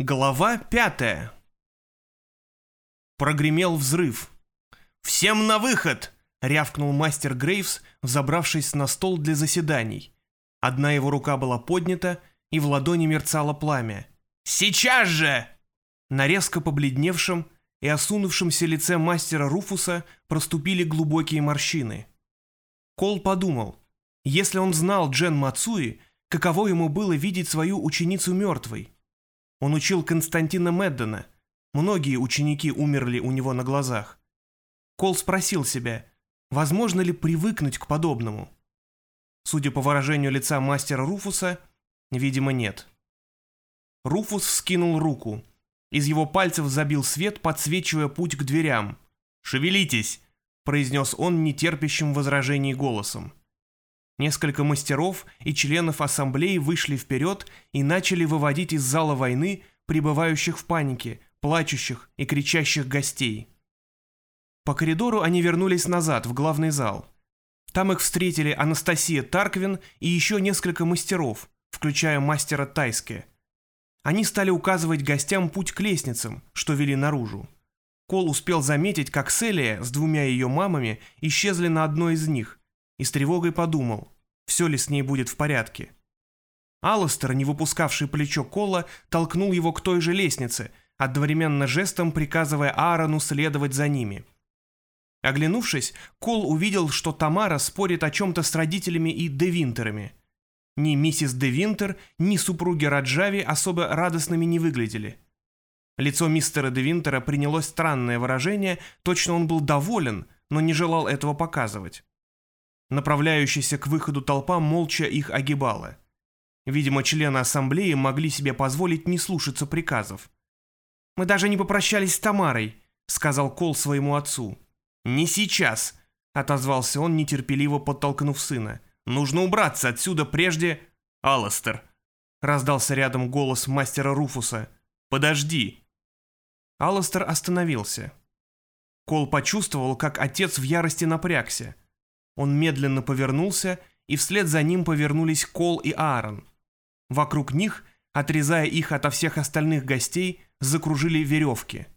Глава пятая. Прогремел взрыв. «Всем на выход!» — рявкнул мастер Грейвс, взобравшись на стол для заседаний. Одна его рука была поднята, и в ладони мерцало пламя. «Сейчас же!» На резко побледневшем и осунувшемся лице мастера Руфуса проступили глубокие морщины. Кол подумал, если он знал Джен Мацуи, каково ему было видеть свою ученицу мертвой — он учил Константина Меддена. Многие ученики умерли у него на глазах. Кол спросил себя, возможно ли привыкнуть к подобному. Судя по выражению лица мастера Руфуса, видимо, нет. Руфус вскинул руку. Из его пальцев забил свет, подсвечивая путь к дверям. «Шевелитесь!» – произнес он нетерпящим возражений голосом. Несколько мастеров и членов ассамблеи вышли вперед и начали выводить из зала войны пребывающих в панике, плачущих и кричащих гостей. По коридору они вернулись назад, в главный зал. Там их встретили Анастасия Тарквин и еще несколько мастеров, включая мастера Тайске. Они стали указывать гостям путь к лестницам, что вели наружу. Кол успел заметить, как Селия с двумя ее мамами исчезли на одной из них, и с тревогой подумал, все ли с ней будет в порядке. Алластер, не выпускавший плечо Кола, толкнул его к той же лестнице, одновременно жестом приказывая Аарону следовать за ними. Оглянувшись, Кол увидел, что Тамара спорит о чем-то с родителями и Девинтерами. Ни миссис Девинтер, ни супруги Раджави особо радостными не выглядели. Лицо мистера Девинтера приняло странное выражение, точно он был доволен, но не желал этого показывать. Направляющаяся к выходу толпа молча их огибала. Видимо, члены ассамблеи могли себе позволить не слушаться приказов. «Мы даже не попрощались с Тамарой», — сказал Кол своему отцу. «Не сейчас», — отозвался он, нетерпеливо подтолкнув сына. «Нужно убраться отсюда прежде...» «Алластер», — раздался рядом голос мастера Руфуса. «Подожди». Алластер остановился. Кол почувствовал, как отец в ярости напрягся. Он медленно повернулся, и вслед за ним повернулись Кол и Аарон. Вокруг них, отрезая их ото всех остальных гостей, закружили веревки.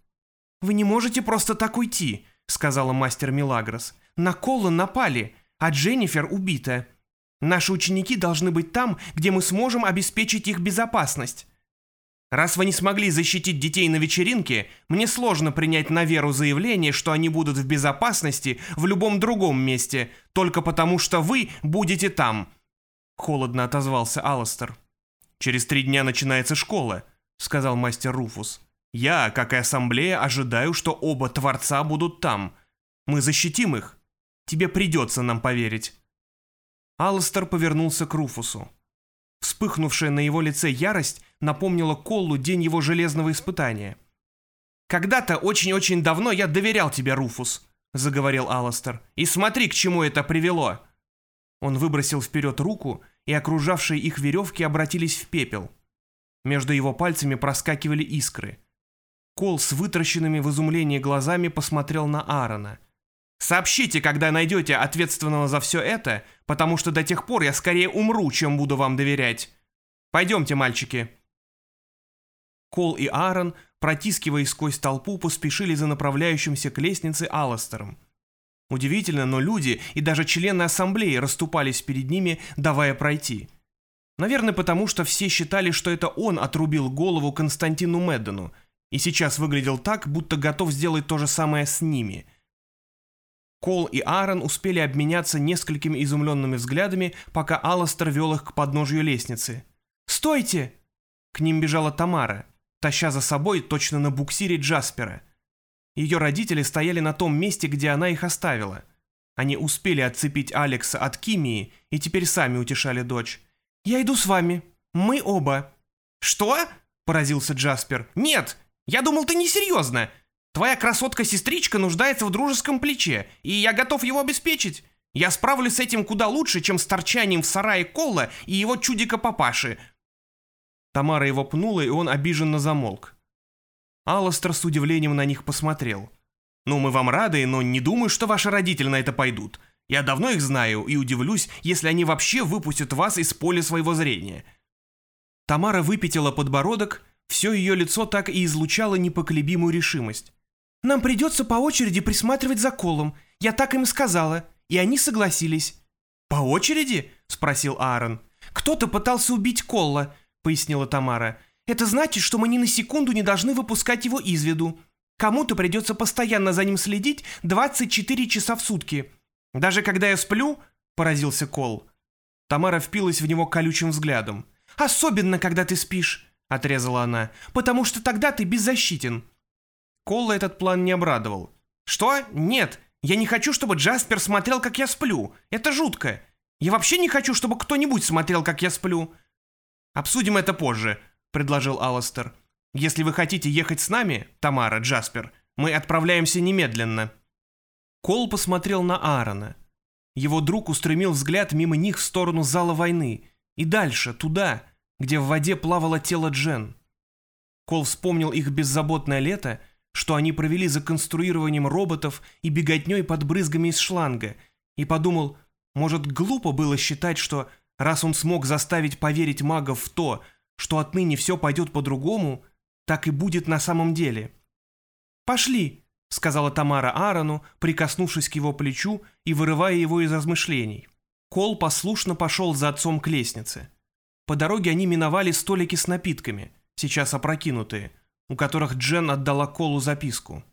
«Вы не можете просто так уйти», — сказала мастер Милагрос. «На Кола напали, а Дженнифер убита. Наши ученики должны быть там, где мы сможем обеспечить их безопасность. Раз вы не смогли защитить детей на вечеринке, мне сложно принять на веру заявление, что они будут в безопасности в любом другом месте, только потому что вы будете там. Холодно отозвался Алластер. Через три дня начинается школа, сказал мастер Руфус. Я, как и ассамблея, ожидаю, что оба Творца будут там. Мы защитим их. Тебе придется нам поверить. Алластер повернулся к Руфусу. Вспыхнувшая на его лице ярость напомнила Коллу день его железного испытания. «Когда-то очень-очень давно я доверял тебе, Руфус», — заговорил Алластер. «И смотри, к чему это привело!» Он выбросил вперед руку, и окружавшие их веревки обратились в пепел. Между его пальцами проскакивали искры. Кол с вытращенными в изумлении глазами посмотрел на Аарона — Сообщите, когда найдете ответственного за все это, потому что до тех пор я скорее умру, чем буду вам доверять. Пойдемте, мальчики». Кол и Аарон, протискиваясь сквозь толпу, поспешили за направляющимся к лестнице Алластером. Удивительно, но люди и даже члены ассамблеи расступались перед ними, давая пройти. Наверное, потому что все считали, что это он отрубил голову Константину Меддену, и сейчас выглядел так, будто готов сделать то же самое с ними – Кол и Аарон успели обменяться несколькими изумленными взглядами, пока Алластер вел их к подножию лестницы. «Стойте!» К ним бежала Тамара, таща за собой точно на буксире Джаспера. Ее родители стояли на том месте, где она их оставила. Они успели отцепить Алекса от Кимии и теперь сами утешали дочь. «Я иду с вами. Мы оба». «Что?» – поразился Джаспер. «Нет! Я думал, ты несерьезно. Твоя красотка-сестричка нуждается в дружеском плече, и я готов его обеспечить. Я справлюсь с этим куда лучше, чем с торчанием в сарае Колла и его чудика-папаши». Тамара его пнула, и он обиженно замолк. Алластер с удивлением на них посмотрел. «Ну, мы вам рады, но не думаю, что ваши родители на это пойдут. Я давно их знаю и удивлюсь, если они вообще выпустят вас из поля своего зрения». Тамара выпятила подбородок, Все ее лицо так и излучало непоколебимую решимость. «Нам придется по очереди присматривать за Колом. Я так им сказала, и они согласились». «По очереди?» — спросил Аарон. «Кто-то пытался убить Колла», — пояснила Тамара. «Это значит, что мы ни на секунду не должны выпускать его из виду. Кому-то придется постоянно за ним следить 24 часа в сутки. Даже когда я сплю...» — поразился Кол. Тамара впилась в него колючим взглядом. «Особенно, когда ты спишь», — отрезала она, «потому что тогда ты беззащитен». Колла этот план не обрадовал. «Что? Нет, я не хочу, чтобы Джаспер смотрел, как я сплю. Это жутко. Я вообще не хочу, чтобы кто-нибудь смотрел, как я сплю». «Обсудим это позже», — предложил Алластер. Если вы хотите ехать с нами, Тамара, Джаспер, мы отправляемся немедленно». Кол посмотрел на Аарона. Его друг устремил взгляд мимо них в сторону зала войны и дальше, туда, где в воде плавало тело Джен. Кол вспомнил их беззаботное лето, что они провели за конструированием роботов и беготней под брызгами из шланга, и подумал, может, глупо было считать, что раз он смог заставить поверить магов в то, что отныне все пойдет по-другому, так и будет на самом деле. «Пошли», — сказала Тамара Аарону, прикоснувшись к его плечу и вырывая его из размышлений. Кол послушно пошел за отцом к лестнице. По дороге они миновали столики с напитками, сейчас опрокинутые, у которых Джен отдала Колу записку.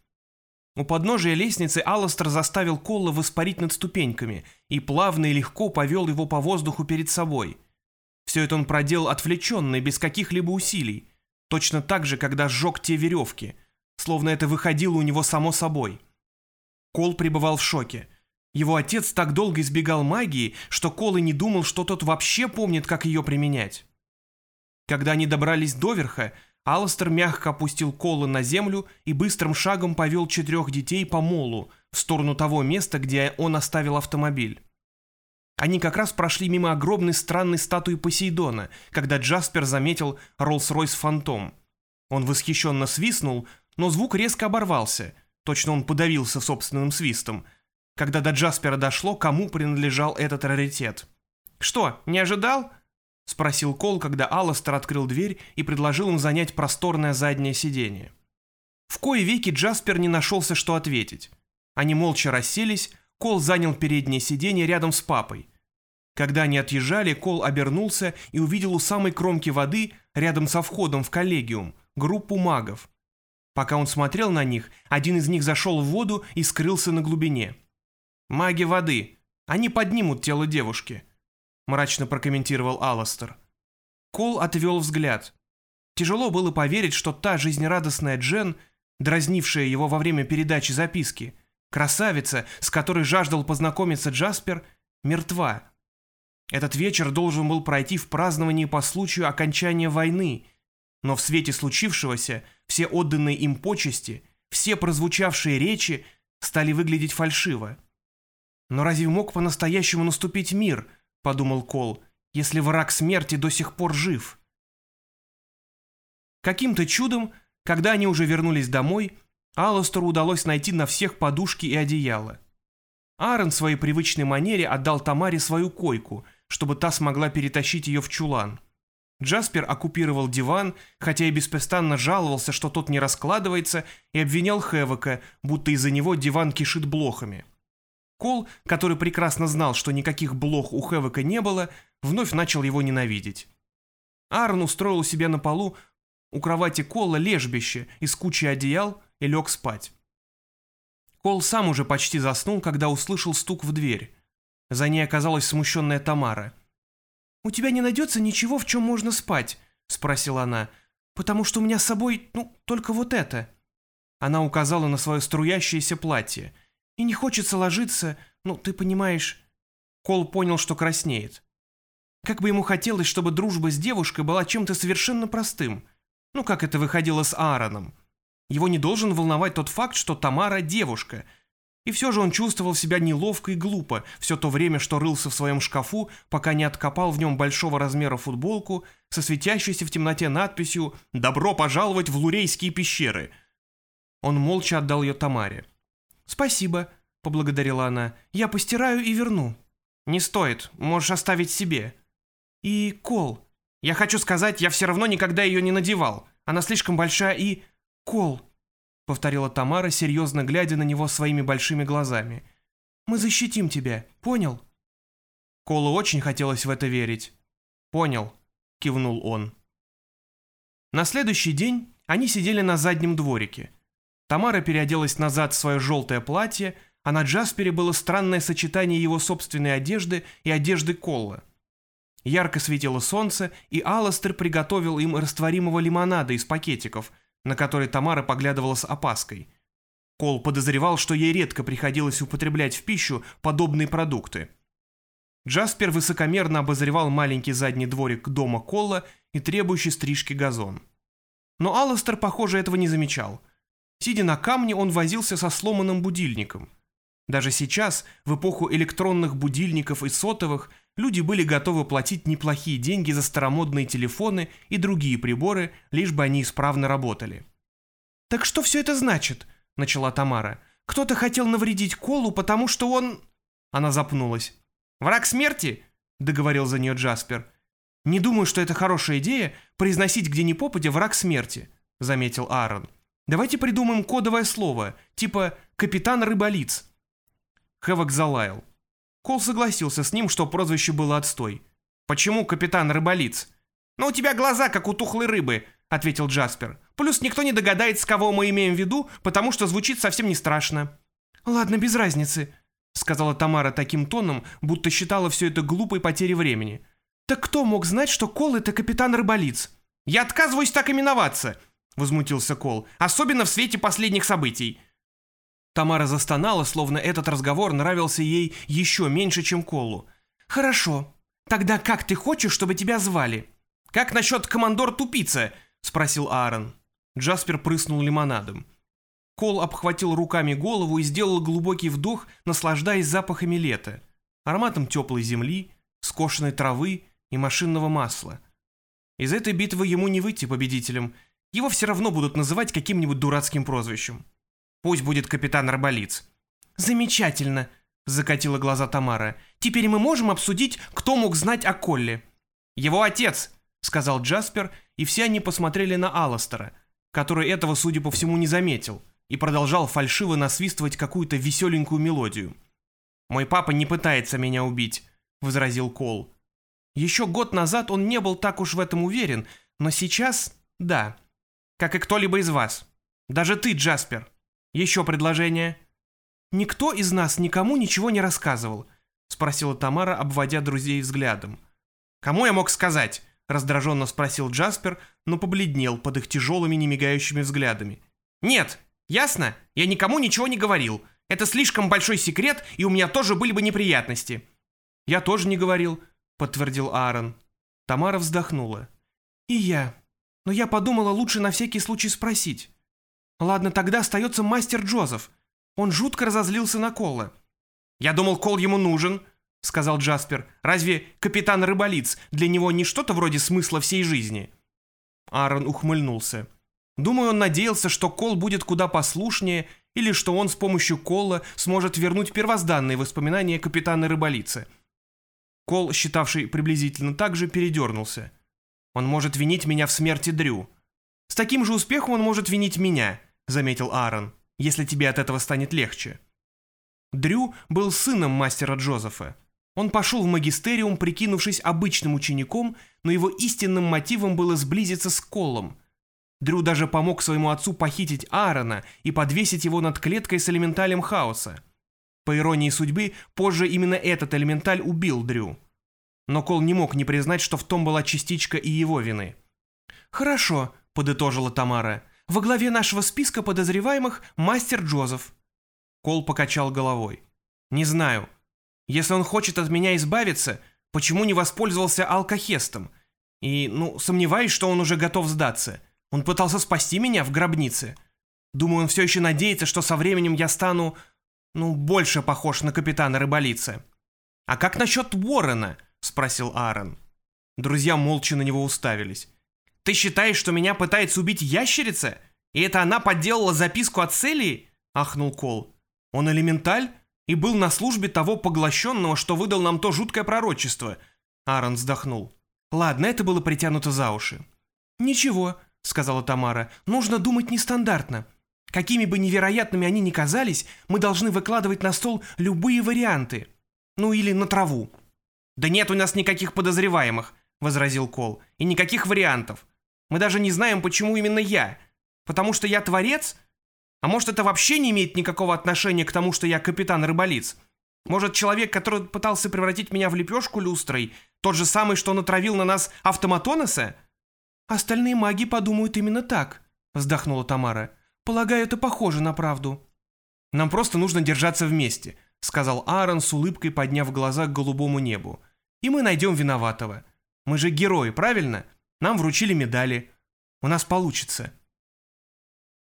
У подножия лестницы Алластер заставил Колла воспарить над ступеньками и плавно и легко повел его по воздуху перед собой. Все это он проделал отвлеченно без каких-либо усилий, Точно так же, когда сжег те веревки, словно это выходило у него само собой. Кол пребывал в шоке. Его отец так долго избегал магии, что Кол и не думал, что тот вообще помнит, как ее применять. Когда они добрались до верха, Алластер мягко опустил Кола на землю и быстрым шагом повел четырех детей по молу в сторону того места, где он оставил автомобиль. Они как раз прошли мимо огромной странной статуи Посейдона, когда Джаспер заметил Роллс-Ройс Фантом. Он восхищенно свистнул, но звук резко оборвался, точно он подавился собственным свистом, когда до Джаспера дошло, кому принадлежал этот раритет. «Что, не ожидал?» — спросил Кол, когда Алластер открыл дверь и предложил им занять просторное заднее сиденье. В кои веки Джаспер не нашелся, что ответить. Они молча расселись, Кол занял переднее сиденье рядом с папой. Когда они отъезжали, Кол обернулся и увидел у самой кромки воды, рядом со входом в коллегиум, группу магов. Пока он смотрел на них, один из них зашел в воду и скрылся на глубине. «Маги воды. Они поднимут тело девушки», — мрачно прокомментировал Алластер. Кол отвел взгляд. Тяжело было поверить, что та жизнерадостная Джен, дразнившая его во время передачи записки, Красавица, с которой жаждал познакомиться Джаспер, мертва. Этот вечер должен был пройти в праздновании по случаю окончания войны, но в свете случившегося все отданные им почести, все прозвучавшие речи стали выглядеть фальшиво. «Но разве мог по-настоящему наступить мир?» — подумал Кол, «если враг смерти до сих пор жив?» Каким-то чудом, когда они уже вернулись домой, Алластеру удалось найти на всех подушки и одеяло. Аарон в своей привычной манере отдал Тамаре свою койку, чтобы та смогла перетащить ее в чулан. Джаспер оккупировал диван, хотя и беспрестанно жаловался, что тот не раскладывается, и обвинял Хевока, будто из-за него диван кишит блохами. Кол, который прекрасно знал, что никаких блох у Хевока не было, вновь начал его ненавидеть. Аарон устроил себе на полу у кровати Кола лежбище из кучи одеял, и лег спать. Кол сам уже почти заснул, когда услышал стук в дверь. За ней оказалась смущенная Тамара. «У тебя не найдется ничего, в чем можно спать?» — спросила она. «Потому что у меня с собой, ну, только вот это». Она указала на свое струящееся платье. «И не хочется ложиться, ну, ты понимаешь...» Кол понял, что краснеет. Как бы ему хотелось, чтобы дружба с девушкой была чем-то совершенно простым. Ну, как это выходило с Аароном. Его не должен волновать тот факт, что Тамара девушка. И все же он чувствовал себя неловко и глупо все то время, что рылся в своем шкафу, пока не откопал в нем большого размера футболку со светящейся в темноте надписью «Добро пожаловать в Лурейские пещеры». Он молча отдал ее Тамаре. «Спасибо», — поблагодарила она. «Я постираю и верну». «Не стоит, можешь оставить себе». «И Кол. Я хочу сказать, я все равно никогда ее не надевал», Она слишком большая и... Кол, повторила Тамара, серьезно глядя на него своими большими глазами. Мы защитим тебя, понял? Колу очень хотелось в это верить. Понял, кивнул он. На следующий день они сидели на заднем дворике. Тамара переоделась назад в свое желтое платье, а на Джаспере было странное сочетание его собственной одежды и одежды Колла. Ярко светило солнце, и Алластер приготовил им растворимого лимонада из пакетиков, на который Тамара поглядывала с опаской. Кол подозревал, что ей редко приходилось употреблять в пищу подобные продукты. Джаспер высокомерно обозревал маленький задний дворик дома Колла и требующий стрижки газон. Но Алластер, похоже, этого не замечал. Сидя на камне, он возился со сломанным будильником. Даже сейчас, в эпоху электронных будильников и сотовых, люди были готовы платить неплохие деньги за старомодные телефоны и другие приборы, лишь бы они исправно работали. «Так что все это значит?» – начала Тамара. «Кто-то хотел навредить Колу, потому что он...» Она запнулась. «Враг смерти?» – договорил за нее Джаспер. «Не думаю, что это хорошая идея произносить где ни попадя враг смерти», – заметил Аарон. «Давайте придумаем кодовое слово, типа «капитан рыболиц», Хэвок залаял. Кол согласился с ним, что прозвище было отстой. «Почему капитан рыболиц?» «Ну, у тебя глаза, как у тухлой рыбы», — ответил Джаспер. «Плюс никто не догадается, кого мы имеем в виду, потому что звучит совсем не страшно». «Ладно, без разницы», — сказала Тамара таким тоном, будто считала все это глупой потерей времени. «Так кто мог знать, что Кол — это капитан рыболиц?» «Я отказываюсь так именоваться», — возмутился Кол, «особенно в свете последних событий. Тамара застонала, словно этот разговор нравился ей еще меньше, чем Колу. «Хорошо. Тогда как ты хочешь, чтобы тебя звали?» «Как насчет командор Тупица?» — спросил Аарон. Джаспер прыснул лимонадом. Кол обхватил руками голову и сделал глубокий вдох, наслаждаясь запахами лета, ароматом теплой земли, скошенной травы и машинного масла. Из этой битвы ему не выйти победителем, его все равно будут называть каким-нибудь дурацким прозвищем. Пусть будет капитан Арбалиц. Замечательно, закатила глаза Тамара. Теперь мы можем обсудить, кто мог знать о Колле. Его отец, сказал Джаспер, и все они посмотрели на Алластера, который этого, судя по всему, не заметил, и продолжал фальшиво насвистывать какую-то веселенькую мелодию. «Мой папа не пытается меня убить», — возразил Кол. Еще год назад он не был так уж в этом уверен, но сейчас — да. Как и кто-либо из вас. Даже ты, Джаспер. Еще предложение?» «Никто из нас никому ничего не рассказывал», — спросила Тамара, обводя друзей взглядом. «Кому я мог сказать?» — раздраженно спросил Джаспер, но побледнел под их тяжелыми немигающими взглядами. «Нет, ясно? Я никому ничего не говорил. Это слишком большой секрет, и у меня тоже были бы неприятности». «Я тоже не говорил», — подтвердил Аарон. Тамара вздохнула. «И я. Но я подумала, лучше на всякий случай спросить. Ладно, тогда остается мастер Джозеф. Он жутко разозлился на Колла. «Я думал, Кол ему нужен», — сказал Джаспер. «Разве капитан Рыболиц для него не что-то вроде смысла всей жизни?» Аарон ухмыльнулся. Думаю, он надеялся, что Кол будет куда послушнее, или что он с помощью Колла сможет вернуть первозданные воспоминания капитана Рыболица. Кол, считавший приблизительно так же, передернулся. «Он может винить меня в смерти Дрю. С таким же успехом он может винить меня заметил Аарон, если тебе от этого станет легче. Дрю был сыном мастера Джозефа. Он пошел в магистериум, прикинувшись обычным учеником, но его истинным мотивом было сблизиться с Колом. Дрю даже помог своему отцу похитить Аарона и подвесить его над клеткой с элементалем хаоса. По иронии судьбы, позже именно этот элементаль убил Дрю. Но Кол не мог не признать, что в том была частичка и его вины. «Хорошо», — подытожила Тамара. Во главе нашего списка подозреваемых мастер Джозеф. Кол покачал головой. Не знаю. Если он хочет от меня избавиться, почему не воспользовался алкохестом? И, ну, сомневаюсь, что он уже готов сдаться. Он пытался спасти меня в гробнице. Думаю, он все еще надеется, что со временем я стану, ну, больше похож на капитана рыболицы. «А как насчет Уоррена?» — спросил Аарон. Друзья молча на него уставились. Ты считаешь, что меня пытается убить ящерица? И это она подделала записку от Селии?» — ахнул Кол. «Он элементаль и был на службе того поглощенного, что выдал нам то жуткое пророчество». Аарон вздохнул. «Ладно, это было притянуто за уши». «Ничего», — сказала Тамара. «Нужно думать нестандартно. Какими бы невероятными они ни казались, мы должны выкладывать на стол любые варианты. Ну или на траву». «Да нет у нас никаких подозреваемых», — возразил Кол. «И никаких вариантов. Мы даже не знаем, почему именно я. Потому что я творец? А может, это вообще не имеет никакого отношения к тому, что я капитан рыболиц? Может, человек, который пытался превратить меня в лепешку люстрой, тот же самый, что натравил на нас автоматоноса?» «Остальные маги подумают именно так», — вздохнула Тамара. «Полагаю, это похоже на правду». «Нам просто нужно держаться вместе», — сказал Аарон с улыбкой, подняв глаза к голубому небу. «И мы найдем виноватого. Мы же герои, правильно? Нам вручили медали. У нас получится».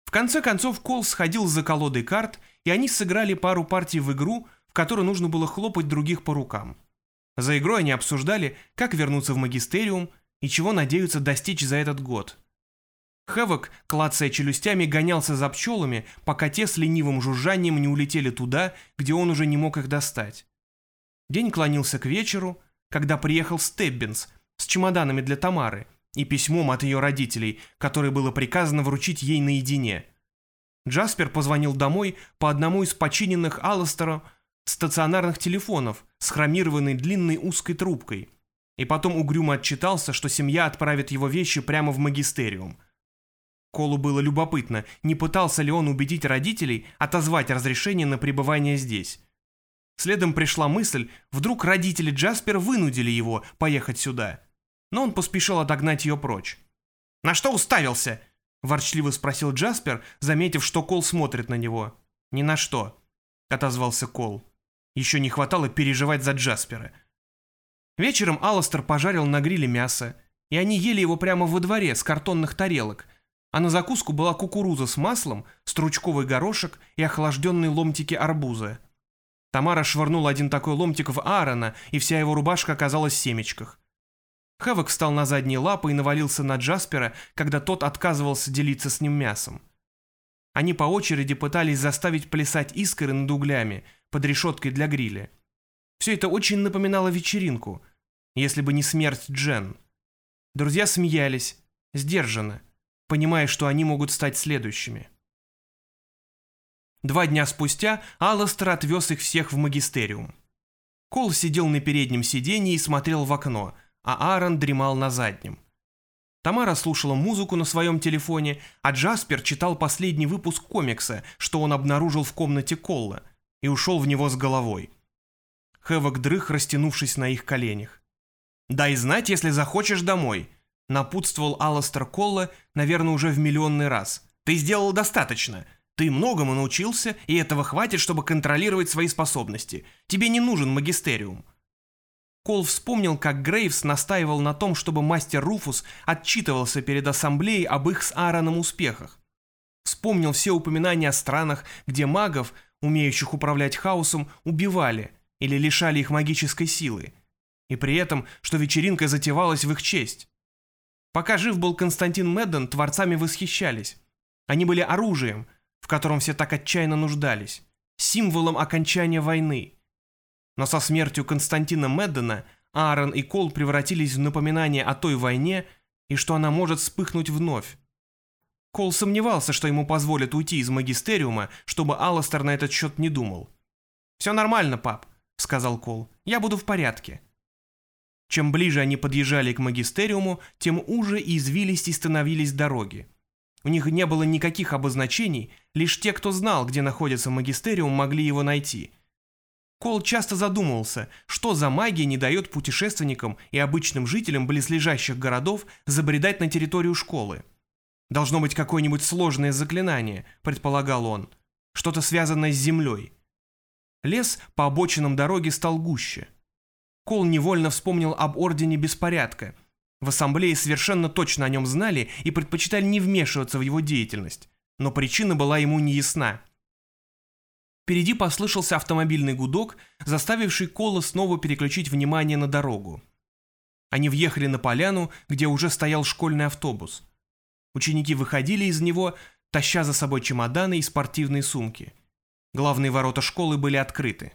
В конце концов Кол сходил за колодой карт, и они сыграли пару партий в игру, в которой нужно было хлопать других по рукам. За игрой они обсуждали, как вернуться в магистериум и чего надеются достичь за этот год. Хэвок, клацая челюстями, гонялся за пчелами, пока те с ленивым жужжанием не улетели туда, где он уже не мог их достать. День клонился к вечеру, когда приехал Стеббинс с чемоданами для Тамары и письмом от ее родителей, которое было приказано вручить ей наедине. Джаспер позвонил домой по одному из починенных Алластеру стационарных телефонов с хромированной длинной узкой трубкой – и потом угрюмо отчитался, что семья отправит его вещи прямо в магистериум. Колу было любопытно, не пытался ли он убедить родителей отозвать разрешение на пребывание здесь. Следом пришла мысль, вдруг родители Джаспер вынудили его поехать сюда. Но он поспешил отогнать ее прочь. «На что уставился?» – ворчливо спросил Джаспер, заметив, что Кол смотрит на него. «Ни на что», – отозвался Кол. Еще не хватало переживать за Джаспера. Вечером Алластер пожарил на гриле мясо, и они ели его прямо во дворе с картонных тарелок, а на закуску была кукуруза с маслом, стручковый горошек и охлажденные ломтики арбуза. Тамара швырнула один такой ломтик в Аарона, и вся его рубашка оказалась в семечках. Хэвок встал на задние лапы и навалился на Джаспера, когда тот отказывался делиться с ним мясом. Они по очереди пытались заставить плясать искры над углями под решеткой для гриля. Все это очень напоминало вечеринку, если бы не смерть Джен. Друзья смеялись, сдержанно, понимая, что они могут стать следующими. Два дня спустя Алластер отвез их всех в магистериум. Кол сидел на переднем сиденье и смотрел в окно, а Аарон дремал на заднем. Тамара слушала музыку на своем телефоне, а Джаспер читал последний выпуск комикса, что он обнаружил в комнате Колла, и ушел в него с головой. Хэвок дрых, растянувшись на их коленях. «Дай знать, если захочешь домой», — напутствовал Алластер Колла, наверное, уже в миллионный раз. «Ты сделал достаточно. Ты многому научился, и этого хватит, чтобы контролировать свои способности. Тебе не нужен магистериум». Кол вспомнил, как Грейвс настаивал на том, чтобы мастер Руфус отчитывался перед ассамблеей об их с Аароном успехах. Вспомнил все упоминания о странах, где магов, умеющих управлять хаосом, убивали или лишали их магической силы и при этом, что вечеринка затевалась в их честь. Пока жив был Константин Медден, творцами восхищались. Они были оружием, в котором все так отчаянно нуждались, символом окончания войны. Но со смертью Константина Меддена Аарон и Кол превратились в напоминание о той войне и что она может вспыхнуть вновь. Кол сомневался, что ему позволят уйти из магистериума, чтобы Алластер на этот счет не думал. «Все нормально, пап», — сказал Кол. «Я буду в порядке». Чем ближе они подъезжали к магистериуму, тем уже и извилисти становились дороги. У них не было никаких обозначений, лишь те, кто знал, где находится магистериум, могли его найти. Кол часто задумывался, что за магия не дает путешественникам и обычным жителям близлежащих городов забредать на территорию школы. Должно быть какое-нибудь сложное заклинание, предполагал он, что-то связанное с землей. Лес по обочинам дороги стал гуще – Кол невольно вспомнил об Ордене Беспорядка. В ассамблее совершенно точно о нем знали и предпочитали не вмешиваться в его деятельность, но причина была ему неясна. Впереди послышался автомобильный гудок, заставивший Кола снова переключить внимание на дорогу. Они въехали на поляну, где уже стоял школьный автобус. Ученики выходили из него, таща за собой чемоданы и спортивные сумки. Главные ворота школы были открыты.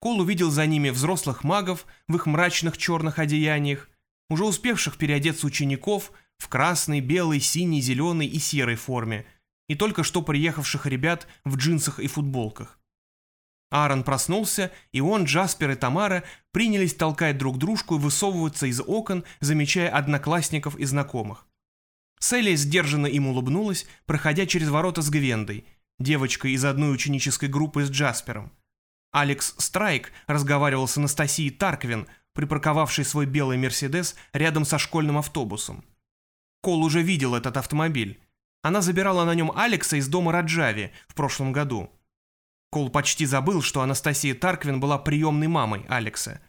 Кол увидел за ними взрослых магов в их мрачных черных одеяниях, уже успевших переодеться учеников, в красной, белой, синей, зеленой и серой форме, и только что приехавших ребят в джинсах и футболках. Аарон проснулся, и он, Джаспер и Тамара принялись толкать друг дружку и высовываться из окон, замечая одноклассников и знакомых. Селли сдержанно им улыбнулась, проходя через ворота с Гвендой, девочкой из одной ученической группы с Джаспером. Алекс Страйк разговаривал с Анастасией Тарквин, припарковавшей свой белый «Мерседес» рядом со школьным автобусом. Кол уже видел этот автомобиль. Она забирала на нем Алекса из дома Раджави в прошлом году. Кол почти забыл, что Анастасия Тарквин была приемной мамой Алекса.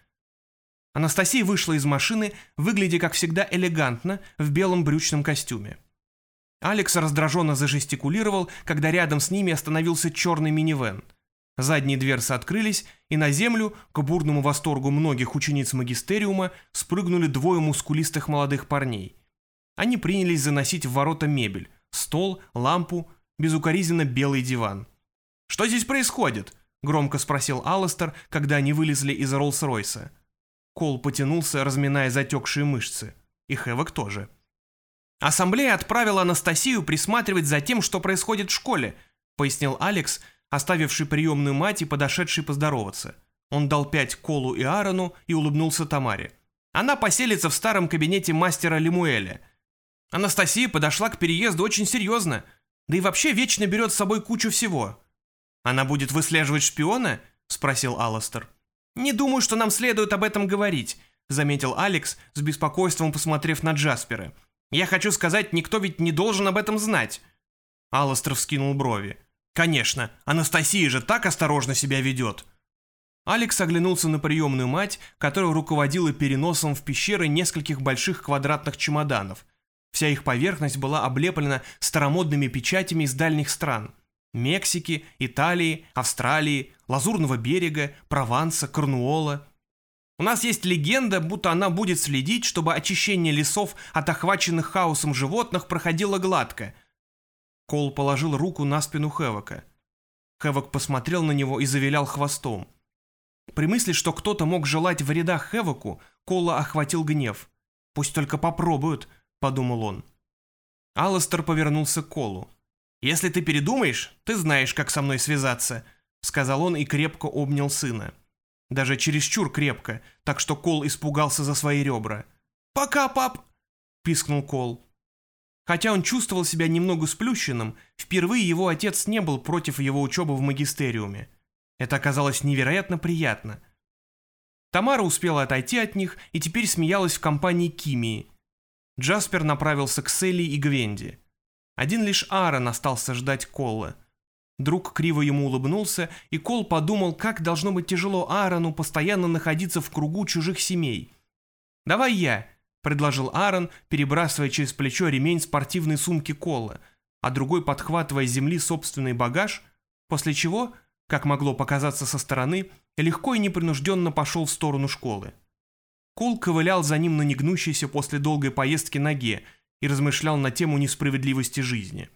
Анастасия вышла из машины, выглядя, как всегда, элегантно, в белом брючном костюме. Алекс раздраженно зажестикулировал, когда рядом с ними остановился черный минивэн. Задние дверцы открылись, и на землю, к бурному восторгу многих учениц магистериума, спрыгнули двое мускулистых молодых парней. Они принялись заносить в ворота мебель, стол, лампу, безукоризненно белый диван. «Что здесь происходит?» — громко спросил Алластер, когда они вылезли из Роллс-Ройса. Кол потянулся, разминая затекшие мышцы. И Хэвок тоже. «Ассамблея отправила Анастасию присматривать за тем, что происходит в школе», — пояснил Алекс, оставивший приемную мать и подошедший поздороваться. Он дал пять Колу и Аарону и улыбнулся Тамаре. «Она поселится в старом кабинете мастера Лемуэля». Анастасия подошла к переезду очень серьезно, да и вообще вечно берет с собой кучу всего. «Она будет выслеживать шпиона?» — спросил Алластер. «Не думаю, что нам следует об этом говорить», — заметил Алекс, с беспокойством посмотрев на Джаспера. «Я хочу сказать, никто ведь не должен об этом знать». Алластер вскинул брови. «Конечно, Анастасия же так осторожно себя ведет». Алекс оглянулся на приемную мать, которая руководила переносом в пещеры нескольких больших квадратных чемоданов. Вся их поверхность была облеплена старомодными печатями из дальних стран. Мексики, Италии, Австралии, Лазурного берега, Прованса, Корнуола. У нас есть легенда, будто она будет следить, чтобы очищение лесов от охваченных хаосом животных проходило гладко. Кол положил руку на спину Хэвока. Хэвок посмотрел на него и завилял хвостом. При мысли, что кто-то мог желать вреда Хэвоку, Кола охватил гнев. «Пусть только попробуют», — подумал он. Алластер повернулся к Колу. «Если ты передумаешь, ты знаешь, как со мной связаться», — сказал он и крепко обнял сына. Даже чересчур крепко, так что Кол испугался за свои ребра. «Пока, пап!» — пискнул Кол. Хотя он чувствовал себя немного сплющенным, впервые его отец не был против его учебы в магистериуме. Это оказалось невероятно приятно. Тамара успела отойти от них и теперь смеялась в компании Кимии. Джаспер направился к Селли и Гвенди. Один лишь Аарон остался ждать Колла. Друг криво ему улыбнулся, и Кол подумал, как должно быть тяжело Аарону постоянно находиться в кругу чужих семей. «Давай я», — предложил Аарон, перебрасывая через плечо ремень спортивной сумки Колла, а другой подхватывая с земли собственный багаж, после чего, как могло показаться со стороны, легко и непринужденно пошел в сторону школы. Кол ковылял за ним на негнущейся после долгой поездки ноге, и размышлял на тему несправедливости жизни.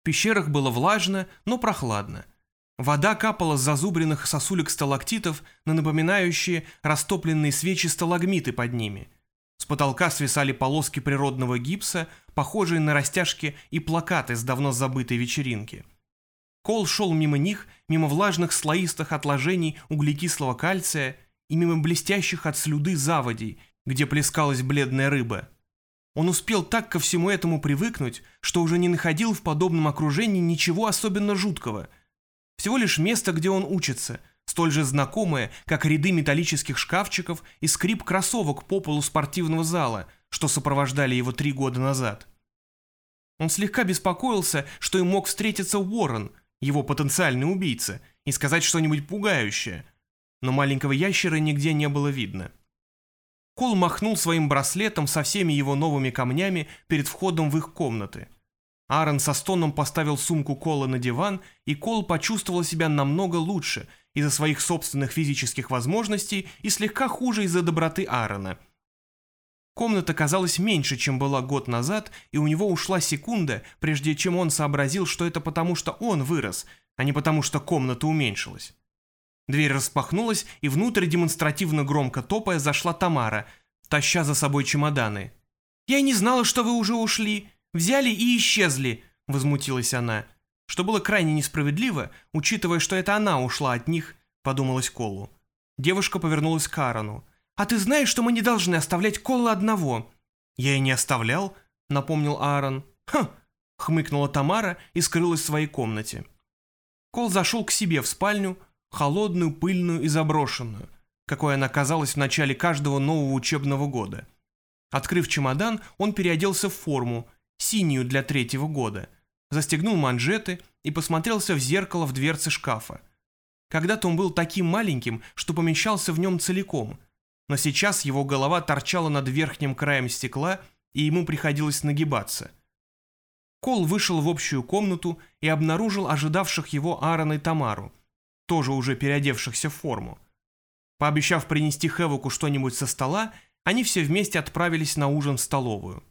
В пещерах было влажно, но прохладно. Вода капала с зазубренных сосулек сталактитов на напоминающие растопленные свечи сталагмиты под ними. С потолка свисали полоски природного гипса, похожие на растяжки и плакаты с давно забытой вечеринки. Кол шел мимо них, мимо влажных слоистых отложений углекислого кальция и мимо блестящих от слюды заводей, где плескалась бледная рыба. Он успел так ко всему этому привыкнуть, что уже не находил в подобном окружении ничего особенно жуткого. Всего лишь место, где он учится, столь же знакомое, как ряды металлических шкафчиков и скрип кроссовок по полу спортивного зала, что сопровождали его три года назад. Он слегка беспокоился, что им мог встретиться Уоррен, его потенциальный убийца, и сказать что-нибудь пугающее. Но маленького ящера нигде не было видно. Кол махнул своим браслетом со всеми его новыми камнями перед входом в их комнаты. Аарон со стоном поставил сумку Кола на диван, и Кол почувствовал себя намного лучше из-за своих собственных физических возможностей и слегка хуже из-за доброты Аарона. Комната казалась меньше, чем была год назад, и у него ушла секунда, прежде чем он сообразил, что это потому, что он вырос, а не потому, что комната уменьшилась. Дверь распахнулась, и внутрь демонстративно громко топая зашла Тамара, таща за собой чемоданы. «Я и не знала, что вы уже ушли. Взяли и исчезли», — возмутилась она. Что было крайне несправедливо, учитывая, что это она ушла от них, подумалась Колу. Девушка повернулась к Аарону. «А ты знаешь, что мы не должны оставлять Колла одного?» «Я и не оставлял», — напомнил Аарон. «Хм!» — хмыкнула Тамара и скрылась в своей комнате. Кол зашел к себе в спальню, холодную, пыльную и заброшенную, какой она казалась в начале каждого нового учебного года. Открыв чемодан, он переоделся в форму, синюю для третьего года, застегнул манжеты и посмотрелся в зеркало в дверце шкафа. Когда-то он был таким маленьким, что помещался в нем целиком, но сейчас его голова торчала над верхним краем стекла, и ему приходилось нагибаться. Кол вышел в общую комнату и обнаружил ожидавших его Аарона и Тамару, тоже уже переодевшихся в форму. Пообещав принести Хевоку что-нибудь со стола, они все вместе отправились на ужин в столовую.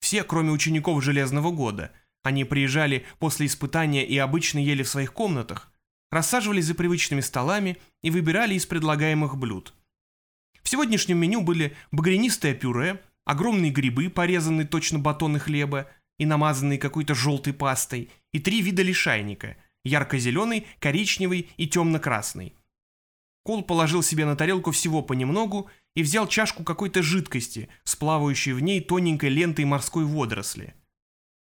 Все, кроме учеников Железного года, они приезжали после испытания и обычно ели в своих комнатах, рассаживались за привычными столами и выбирали из предлагаемых блюд. В сегодняшнем меню были багрянистое пюре, огромные грибы, порезанные точно батоны хлеба и намазанные какой-то желтой пастой, и три вида лишайника – ярко-зеленый, коричневый и темно-красный. Кол положил себе на тарелку всего понемногу и взял чашку какой-то жидкости, сплавающей в ней тоненькой лентой морской водоросли.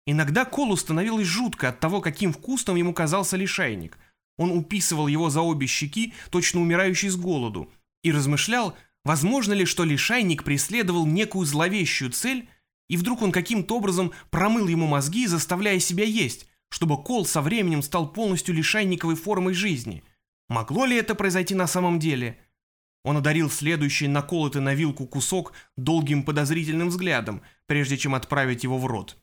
Иногда Колу становилось жутко от того, каким вкусным ему казался лишайник – он уписывал его за обе щеки, точно умирающий с голоду, и размышлял, возможно ли, что лишайник преследовал некую зловещую цель, и вдруг он каким-то образом промыл ему мозги, заставляя себя есть, чтобы кол со временем стал полностью лишайниковой формой жизни. Могло ли это произойти на самом деле? Он одарил следующий наколотый на вилку кусок долгим подозрительным взглядом, прежде чем отправить его в рот.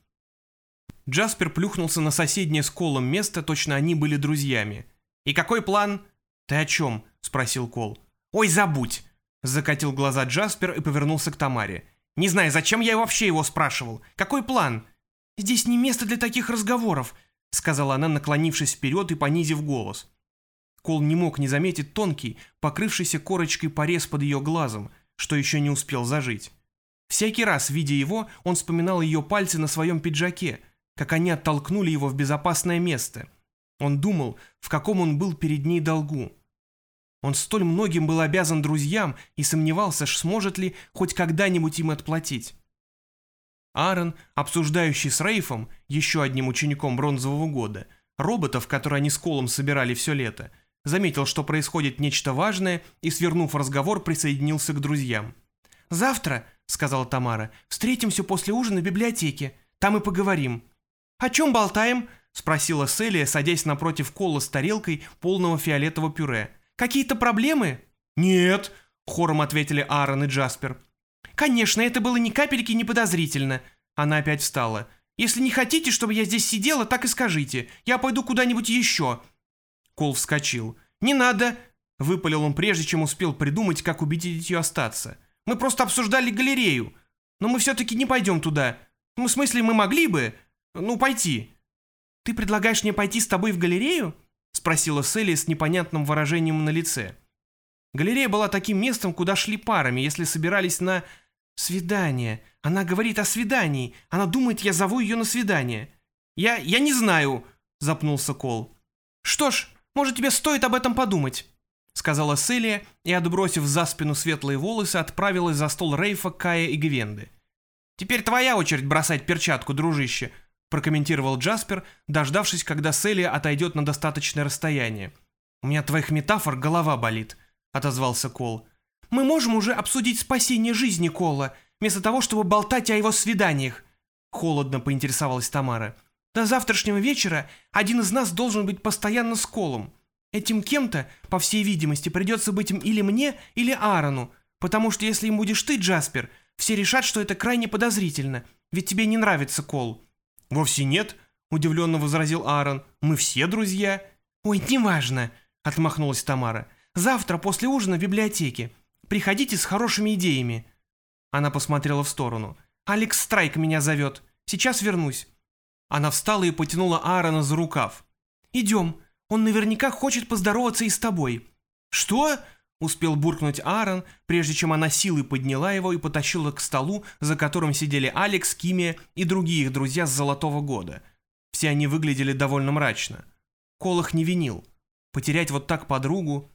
Джаспер плюхнулся на соседнее с Колом место, точно они были друзьями – «И какой план?» «Ты о чем?» — спросил Кол. «Ой, забудь!» — закатил глаза Джаспер и повернулся к Тамаре. «Не знаю, зачем я вообще его спрашивал. Какой план?» «Здесь не место для таких разговоров», — сказала она, наклонившись вперед и понизив голос. Кол не мог не заметить тонкий, покрывшийся корочкой порез под ее глазом, что еще не успел зажить. Всякий раз, видя его, он вспоминал ее пальцы на своем пиджаке, как они оттолкнули его в безопасное место — он думал, в каком он был перед ней долгу. Он столь многим был обязан друзьям и сомневался, сможет ли хоть когда-нибудь им отплатить. Аарон, обсуждающий с Рейфом, еще одним учеником бронзового года, роботов, которые они с Колом собирали все лето, заметил, что происходит нечто важное и, свернув разговор, присоединился к друзьям. «Завтра», — сказала Тамара, — «встретимся после ужина в библиотеке. Там и поговорим». «О чем болтаем?» Спросила Селия, садясь напротив Кола с тарелкой полного фиолетового пюре. «Какие-то проблемы?» «Нет», — хором ответили Аарон и Джаспер. «Конечно, это было ни капельки не подозрительно». Она опять встала. «Если не хотите, чтобы я здесь сидела, так и скажите. Я пойду куда-нибудь еще». Кол вскочил. «Не надо!» — выпалил он прежде, чем успел придумать, как убедить ее остаться. «Мы просто обсуждали галерею. Но мы все-таки не пойдем туда. Ну, в смысле, мы могли бы... Ну, пойти. «Ты предлагаешь мне пойти с тобой в галерею?» — спросила Селли с непонятным выражением на лице. Галерея была таким местом, куда шли парами, если собирались на... «Свидание. Она говорит о свидании. Она думает, я зову ее на свидание». «Я... я не знаю», — запнулся Кол. «Что ж, может, тебе стоит об этом подумать», — сказала Селия и, отбросив за спину светлые волосы, отправилась за стол Рейфа, Кая и Гвенды. «Теперь твоя очередь бросать перчатку, дружище», прокомментировал Джаспер, дождавшись, когда Селия отойдет на достаточное расстояние. «У меня твоих метафор голова болит», — отозвался Кол. «Мы можем уже обсудить спасение жизни Кола, вместо того, чтобы болтать о его свиданиях», — холодно поинтересовалась Тамара. «До завтрашнего вечера один из нас должен быть постоянно с Колом. Этим кем-то, по всей видимости, придется быть им или мне, или Аарону, потому что если им будешь ты, Джаспер, все решат, что это крайне подозрительно, ведь тебе не нравится Кол». «Вовсе нет», — удивленно возразил Аарон. «Мы все друзья». «Ой, неважно», — отмахнулась Тамара. «Завтра после ужина в библиотеке. Приходите с хорошими идеями». Она посмотрела в сторону. «Алекс Страйк меня зовет. Сейчас вернусь». Она встала и потянула Аарона за рукав. «Идем. Он наверняка хочет поздороваться и с тобой». «Что?» Успел буркнуть Аарон, прежде чем она силой подняла его и потащила к столу, за которым сидели Алекс, Кими и другие их друзья с Золотого года. Все они выглядели довольно мрачно. Кол их не винил. Потерять вот так подругу...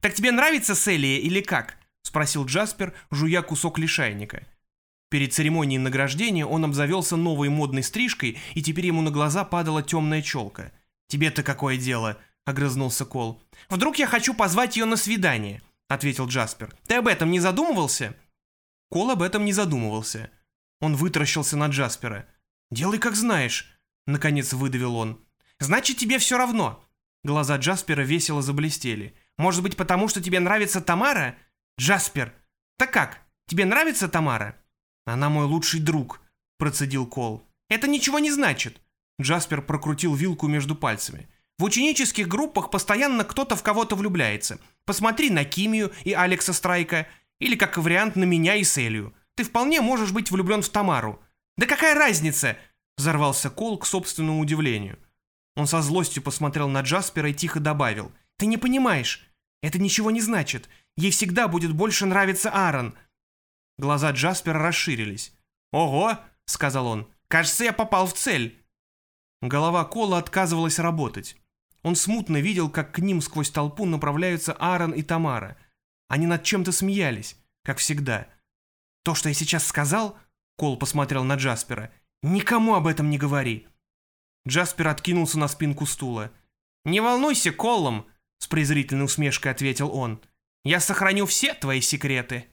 «Так тебе нравится Селия или как?» — спросил Джаспер, жуя кусок лишайника. Перед церемонией награждения он обзавелся новой модной стрижкой, и теперь ему на глаза падала темная челка. «Тебе-то какое дело?» — огрызнулся Кол. «Вдруг я хочу позвать ее на свидание?» — ответил Джаспер. «Ты об этом не задумывался?» Кол об этом не задумывался. Он вытаращился на Джаспера. «Делай, как знаешь», — наконец выдавил он. «Значит, тебе все равно». Глаза Джаспера весело заблестели. «Может быть, потому что тебе нравится Тамара?» «Джаспер! Так как, тебе нравится Тамара?» «Она мой лучший друг», — процедил Кол. «Это ничего не значит». Джаспер прокрутил вилку между пальцами. «В ученических группах постоянно кто-то в кого-то влюбляется. Посмотри на Кимию и Алекса Страйка, или как вариант на меня и Селию. Ты вполне можешь быть влюблен в Тамару». «Да какая разница?» — взорвался Кол к собственному удивлению. Он со злостью посмотрел на Джаспера и тихо добавил. «Ты не понимаешь. Это ничего не значит. Ей всегда будет больше нравиться Аарон. Глаза Джаспера расширились. «Ого!» — сказал он. «Кажется, я попал в цель!» Голова Кола отказывалась работать. Он смутно видел, как к ним сквозь толпу направляются Аарон и Тамара. Они над чем-то смеялись, как всегда. «То, что я сейчас сказал...» — Кол посмотрел на Джаспера. «Никому об этом не говори!» Джаспер откинулся на спинку стула. «Не волнуйся, Колом!» — с презрительной усмешкой ответил он. «Я сохраню все твои секреты!»